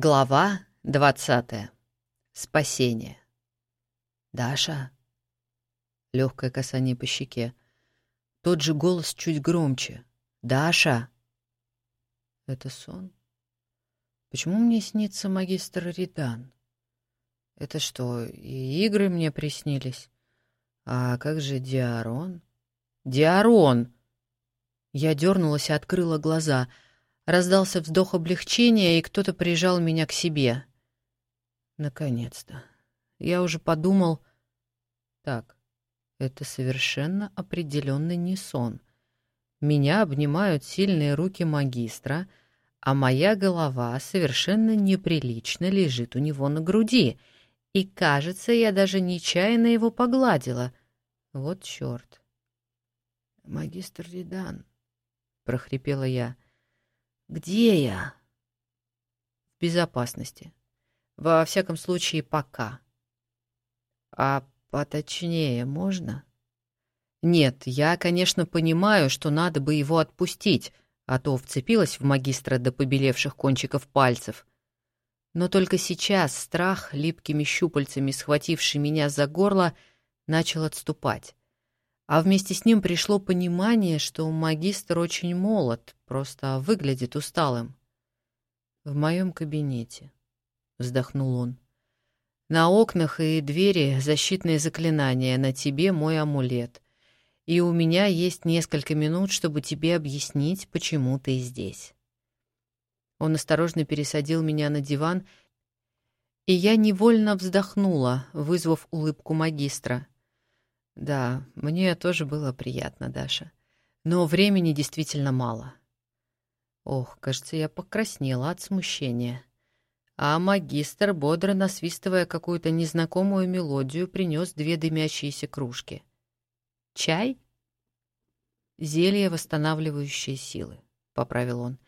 Глава двадцатая. Спасение. «Даша?» Легкое касание по щеке. Тот же голос чуть громче. «Даша!» Это сон? Почему мне снится магистр Ридан? Это что, и игры мне приснились? А как же Диарон? Диарон! Я дернулась и открыла глаза — Раздался вздох облегчения, и кто-то прижал меня к себе. Наконец-то. Я уже подумал... Так, это совершенно определенно не сон. Меня обнимают сильные руки магистра, а моя голова совершенно неприлично лежит у него на груди. И, кажется, я даже нечаянно его погладила. Вот черт. «Магистр Ридан», — прохрипела я, — где я? В безопасности. Во всяком случае, пока. А поточнее можно? Нет, я, конечно, понимаю, что надо бы его отпустить, а то вцепилась в магистра до побелевших кончиков пальцев. Но только сейчас страх, липкими щупальцами схвативший меня за горло, начал отступать. А вместе с ним пришло понимание, что магистр очень молод, просто выглядит усталым. «В моем кабинете», — вздохнул он. «На окнах и двери защитные заклинания, на тебе мой амулет. И у меня есть несколько минут, чтобы тебе объяснить, почему ты здесь». Он осторожно пересадил меня на диван, и я невольно вздохнула, вызвав улыбку магистра — да, мне тоже было приятно, Даша. Но времени действительно мало. Ох, кажется, я покраснела от смущения. А магистр, бодро насвистывая какую-то незнакомую мелодию, принес две дымящиеся кружки. «Чай?» «Зелье, восстанавливающее силы», — поправил он.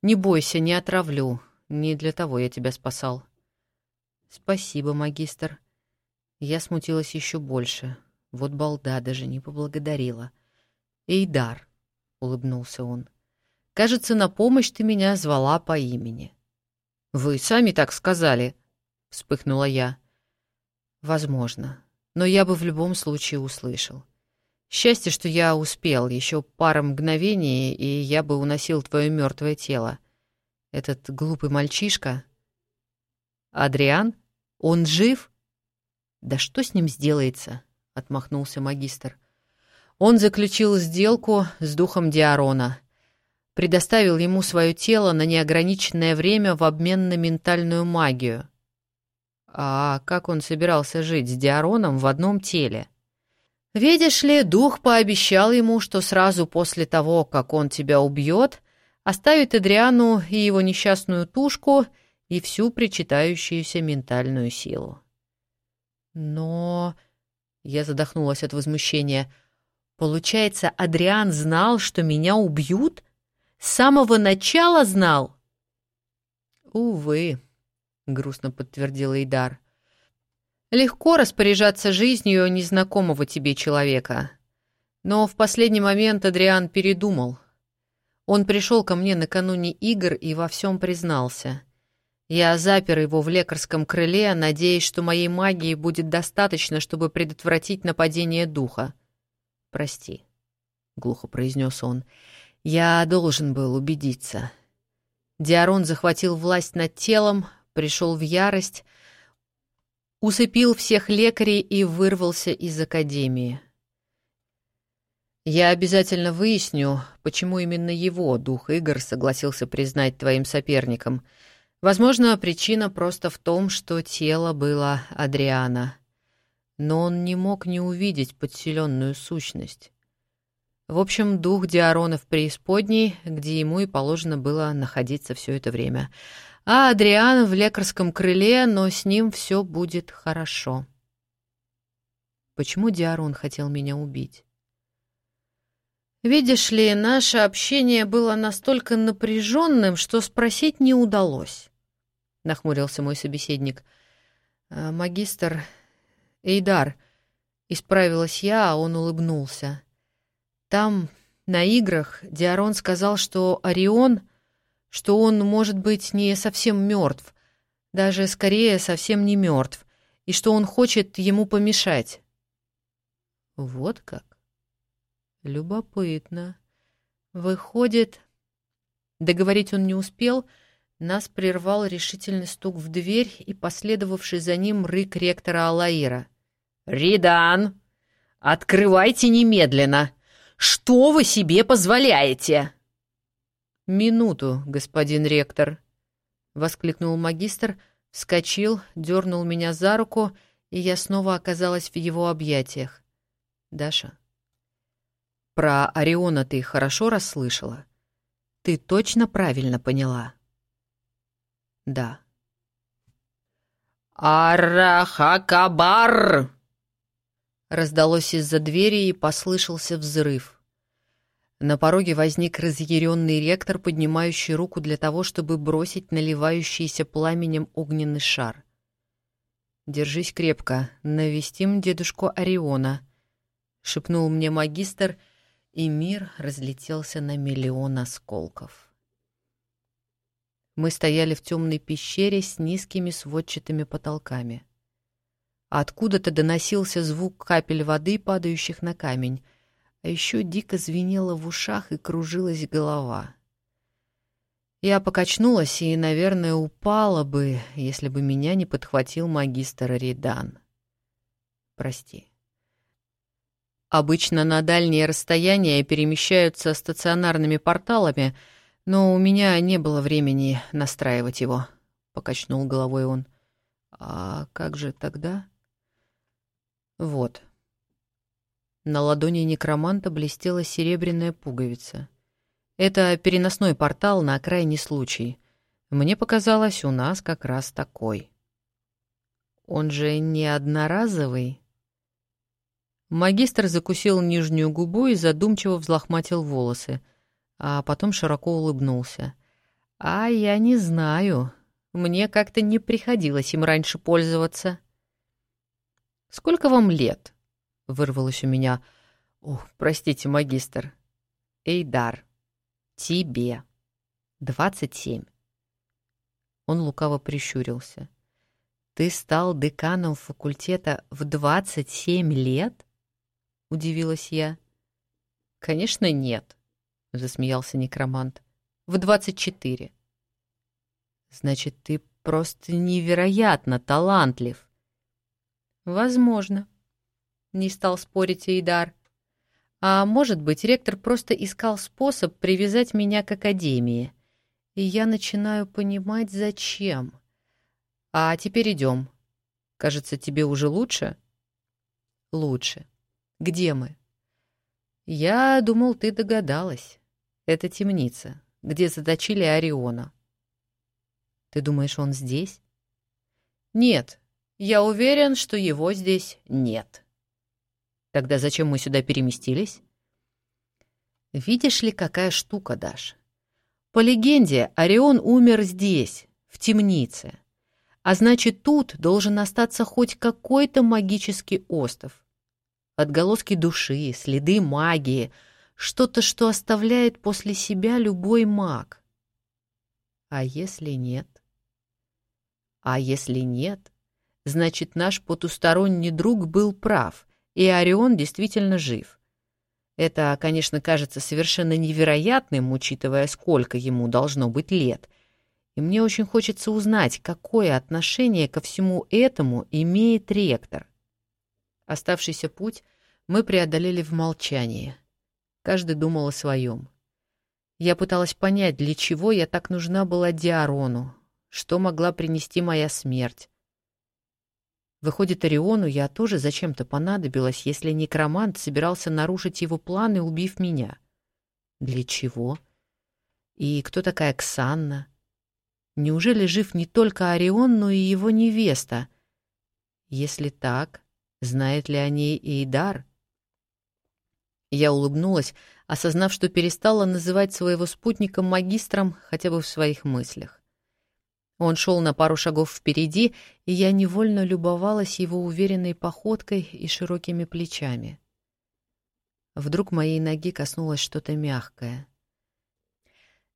«Не бойся, не отравлю. Не для того я тебя спасал». «Спасибо, магистр». Я смутилась еще больше. Вот балда даже не поблагодарила. «Эйдар», — улыбнулся он, — «кажется, на помощь ты меня звала по имени». «Вы сами так сказали», — вспыхнула я. «Возможно, но я бы в любом случае услышал. Счастье, что я успел, еще пара мгновений, и я бы уносил твое мертвое тело. Этот глупый мальчишка...» «Адриан? Он жив?» «Да что с ним сделается?» — отмахнулся магистр. Он заключил сделку с духом Диарона. Предоставил ему свое тело на неограниченное время в обмен на ментальную магию. А как он собирался жить с Диароном в одном теле? Видишь ли, дух пообещал ему, что сразу после того, как он тебя убьет, оставит Адриану и его несчастную тушку и всю причитающуюся ментальную силу. Но... Я задохнулась от возмущения. Получается, Адриан знал, что меня убьют? С самого начала знал? Увы, грустно подтвердил Идар. Легко распоряжаться жизнью незнакомого тебе человека. Но в последний момент Адриан передумал. Он пришел ко мне накануне игр и во всем признался. Я запер его в лекарском крыле, надеясь, что моей магии будет достаточно, чтобы предотвратить нападение духа. «Прости», — глухо произнес он, — «я должен был убедиться». Диарон захватил власть над телом, пришел в ярость, усыпил всех лекарей и вырвался из академии. Я обязательно выясню, почему именно его дух Игорь согласился признать твоим соперником — Возможно, причина просто в том, что тело было Адриана. Но он не мог не увидеть подселенную сущность. В общем, дух Диарона в преисподней, где ему и положено было находиться все это время. А Адриан в лекарском крыле, но с ним все будет хорошо. Почему Диарон хотел меня убить? Видишь ли, наше общение было настолько напряженным, что спросить не удалось. — нахмурился мой собеседник. «Э, «Магистр Эйдар», — исправилась я, а он улыбнулся. «Там, на играх, Диарон сказал, что Орион, что он, может быть, не совсем мертв, Даже скорее совсем не мертв, и что он хочет ему помешать. Вот как? Любопытно. Выходит... Договорить он не успел, нас прервал решительный стук в дверь и последовавший за ним рык ректора Алаира. «Ридан! Открывайте немедленно! Что вы себе позволяете?» «Минуту, господин ректор», — воскликнул магистр, вскочил, дернул меня за руку, и я снова оказалась в его объятиях. «Даша, про Ориона ты хорошо расслышала? Ты точно правильно поняла?» «Да». «Арахакабар!» Раздалось из-за двери и послышался взрыв. На пороге возник разъяренный ректор, поднимающий руку для того, чтобы бросить наливающийся пламенем огненный шар. «Держись крепко, навестим дедушку Ориона», — шепнул мне магистр, и мир разлетелся на миллион осколков. Мы стояли в темной пещере с низкими сводчатыми потолками. Откуда-то доносился звук капель воды, падающих на камень — а еще дико звенело в ушах и кружилась голова. Я покачнулась и, наверное, упала бы, если бы меня не подхватил магистр Ридан. Прости. Обычно на дальние расстояния перемещаются стационарными порталами, но у меня не было времени настраивать его, — покачнул головой он. А как же тогда? Вот. — на ладони некроманта блестела серебряная пуговица. Это переносной портал на крайний случай. Мне показалось, у нас как раз такой. Он же не одноразовый. Магистр закусил нижнюю губу и задумчиво взлохматил волосы, а потом широко улыбнулся. «А я не знаю. Мне как-то не приходилось им раньше пользоваться». «Сколько вам лет?» Вырвалось у меня. Ох, простите, магистр. Эйдар. Тебе. Двадцать семь. Он лукаво прищурился. Ты стал деканом факультета в двадцать семь лет? Удивилась я. Конечно, нет, засмеялся некромант. В двадцать четыре. Значит, ты просто невероятно талантлив. Возможно, не стал спорить Эйдар. А может быть, ректор просто искал способ привязать меня к академии. И я начинаю понимать, зачем. А теперь идем. Кажется, тебе уже лучше? Лучше. Где мы? Я думал, ты догадалась. Это темница, где заточили Ориона. Ты думаешь, он здесь? Нет, я уверен, что его здесь нет. Тогда зачем мы сюда переместились? Видишь ли, какая штука, Даш? По легенде, Орион умер здесь, в темнице. А значит, тут должен остаться хоть какой-то магический остров. Отголоски души, следы магии, что-то, что оставляет после себя любой маг. А если нет? А если нет, значит, наш потусторонний друг был прав, и Орион действительно жив. Это, конечно, кажется совершенно невероятным, учитывая, сколько ему должно быть лет. И мне очень хочется узнать, какое отношение ко всему этому имеет ректор. Оставшийся путь мы преодолели в молчании. Каждый думал о своем. Я пыталась понять, для чего я так нужна была Диарону, что могла принести моя смерть. Выходит, Ориону я тоже зачем-то понадобилась, если некромант собирался нарушить его планы, убив меня. Для чего? И кто такая Ксанна? Неужели жив не только Орион, но и его невеста? Если так, знает ли о ней Эйдар? Я улыбнулась, осознав, что перестала называть своего спутника магистром хотя бы в своих мыслях. Он шел на пару шагов впереди, и я невольно любовалась его уверенной походкой и широкими плечами. Вдруг моей ноги коснулось что-то мягкое.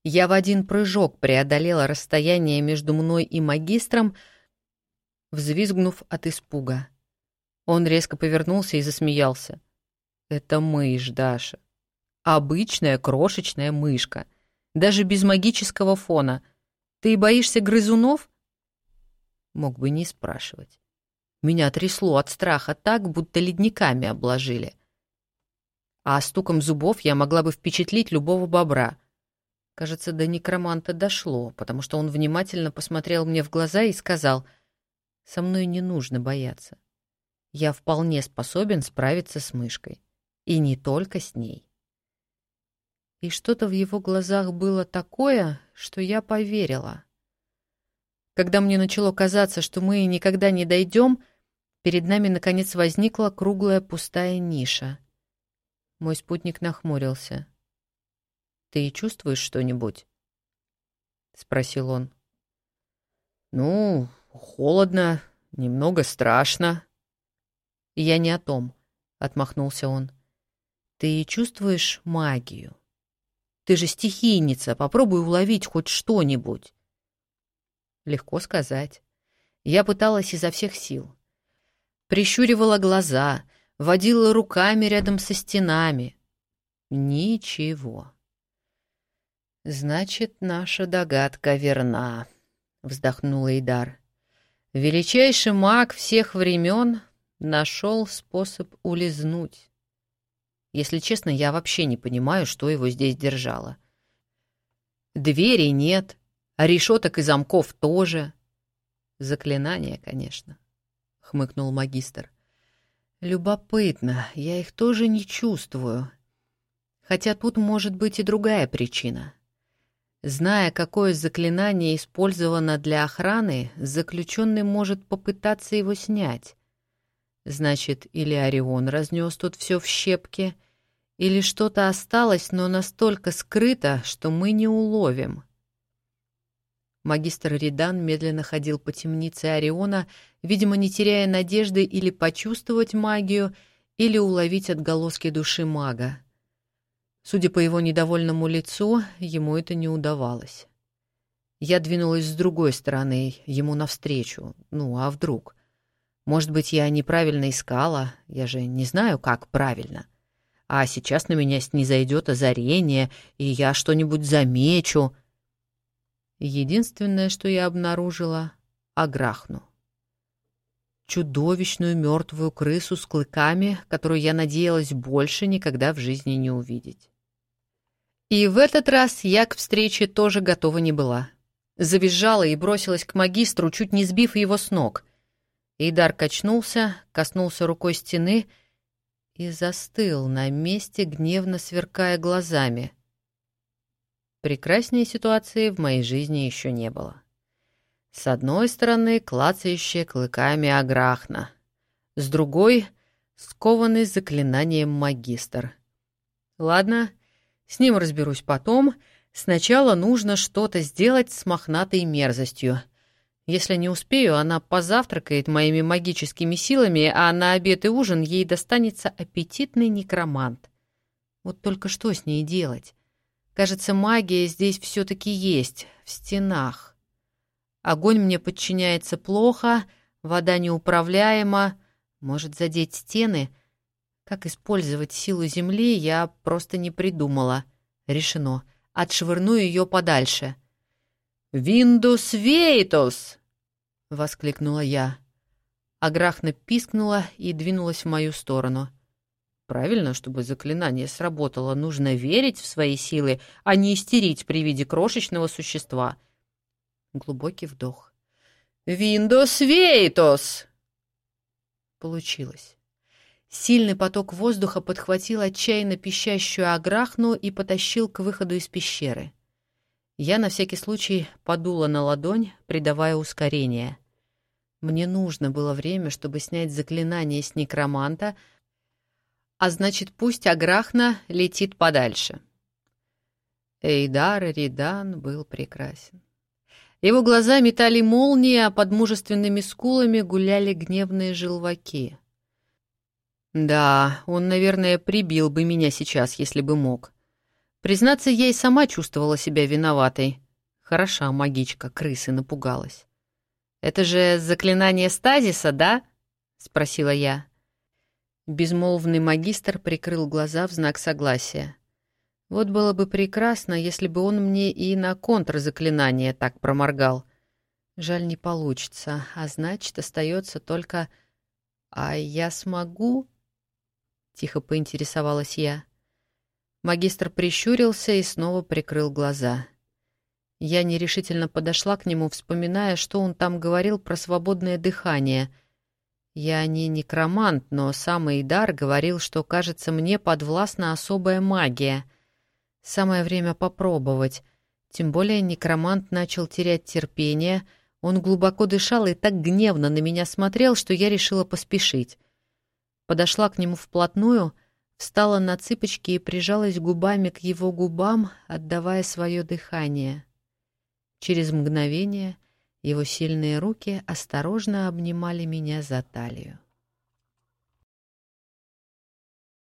Я в один прыжок преодолела расстояние между мной и магистром, взвизгнув от испуга. Он резко повернулся и засмеялся. «Это мышь, Даша. Обычная крошечная мышка. Даже без магического фона. Ты боишься грызунов?» Мог бы не спрашивать. Меня трясло от страха так, будто ледниками обложили. А стуком зубов я могла бы впечатлить любого бобра. Кажется, до некроманта дошло, потому что он внимательно посмотрел мне в глаза и сказал, «Со мной не нужно бояться. Я вполне способен справиться с мышкой. И не только с ней». И что-то в его глазах было такое, что я поверила. Когда мне начало казаться, что мы никогда не дойдем, перед нами наконец возникла круглая пустая ниша. Мой спутник нахмурился. «Ты чувствуешь что-нибудь?» — спросил он. «Ну, холодно, немного страшно». «Я не о том», — отмахнулся он. «Ты чувствуешь магию? Ты же стихийница, попробуй уловить хоть что-нибудь». Легко сказать. Я пыталась изо всех сил. Прищуривала глаза, водила руками рядом со стенами. Ничего. «Значит, наша догадка верна», — вздохнул Идар. «Величайший маг всех времен нашел способ улизнуть. Если честно, я вообще не понимаю, что его здесь держало. Дверей нет, а решеток и замков тоже. Заклинания, конечно», — хмыкнул магистр. «Любопытно, я их тоже не чувствую. Хотя тут может быть и другая причина». Зная, какое заклинание использовано для охраны, заключенный может попытаться его снять. Значит, или Орион разнес тут все в щепки, или что-то осталось, но настолько скрыто, что мы не уловим. Магистр Ридан медленно ходил по темнице Ориона, видимо, не теряя надежды или почувствовать магию, или уловить отголоски души мага. Судя по его недовольному лицу, ему это не удавалось. Я двинулась с другой стороны, ему навстречу. Ну, а вдруг? Может быть, я неправильно искала? Я же не знаю, как правильно. А сейчас на меня снизойдет озарение, и я что-нибудь замечу. Единственное, что я обнаружила — аграхну. Чудовищную мертвую крысу с клыками, которую я надеялась больше никогда в жизни не увидеть. И в этот раз я к встрече тоже готова не была. Завизжала и бросилась к магистру, чуть не сбив его с ног. Идар качнулся, коснулся рукой стены и застыл на месте, гневно сверкая глазами. Прекраснее ситуации в моей жизни еще не было. С одной стороны, клацающая клыками аграхна, с другой — скованный заклинанием магистр. Ладно, — с ним разберусь потом. Сначала нужно что-то сделать с мохнатой мерзостью. Если не успею, она позавтракает моими магическими силами, а на обед и ужин ей достанется аппетитный некромант. Вот только что с ней делать? Кажется, магия здесь все-таки есть, в стенах. Огонь мне подчиняется плохо, вода неуправляема. Может задеть стены — как использовать силу Земли, я просто не придумала. Решено. Отшвырну ее подальше. «Виндус Вейтос!» — воскликнула я. Аграхна пискнула и двинулась в мою сторону. Правильно, чтобы заклинание сработало, нужно верить в свои силы, а не истерить при виде крошечного существа. Глубокий вдох. «Виндос Вейтос!» Получилось. Сильный поток воздуха подхватил отчаянно пищащую аграхну и потащил к выходу из пещеры. Я на всякий случай подула на ладонь, придавая ускорение. Мне нужно было время, чтобы снять заклинание с некроманта, а значит, пусть аграхна летит подальше. Эйдар Ридан был прекрасен. Его глаза метали молнии, а под мужественными скулами гуляли гневные желваки — да, он, наверное, прибил бы меня сейчас, если бы мог. Признаться, я и сама чувствовала себя виноватой. Хороша магичка, крысы напугалась. Это же заклинание стазиса, да?» — спросила я. Безмолвный магистр прикрыл глаза в знак согласия. Вот было бы прекрасно, если бы он мне и на контрзаклинание так проморгал. Жаль, не получится, а значит, остается только... «А я смогу?» — тихо поинтересовалась я. Магистр прищурился и снова прикрыл глаза. Я нерешительно подошла к нему, вспоминая, что он там говорил про свободное дыхание. Я не некромант, но сам Эйдар говорил, что, кажется, мне подвластна особая магия. Самое время попробовать. Тем более некромант начал терять терпение — он глубоко дышал и так гневно на меня смотрел, что я решила поспешить. Подошла к нему вплотную, встала на цыпочки и прижалась губами к его губам, отдавая свое дыхание. Через мгновение его сильные руки осторожно обнимали меня за талию.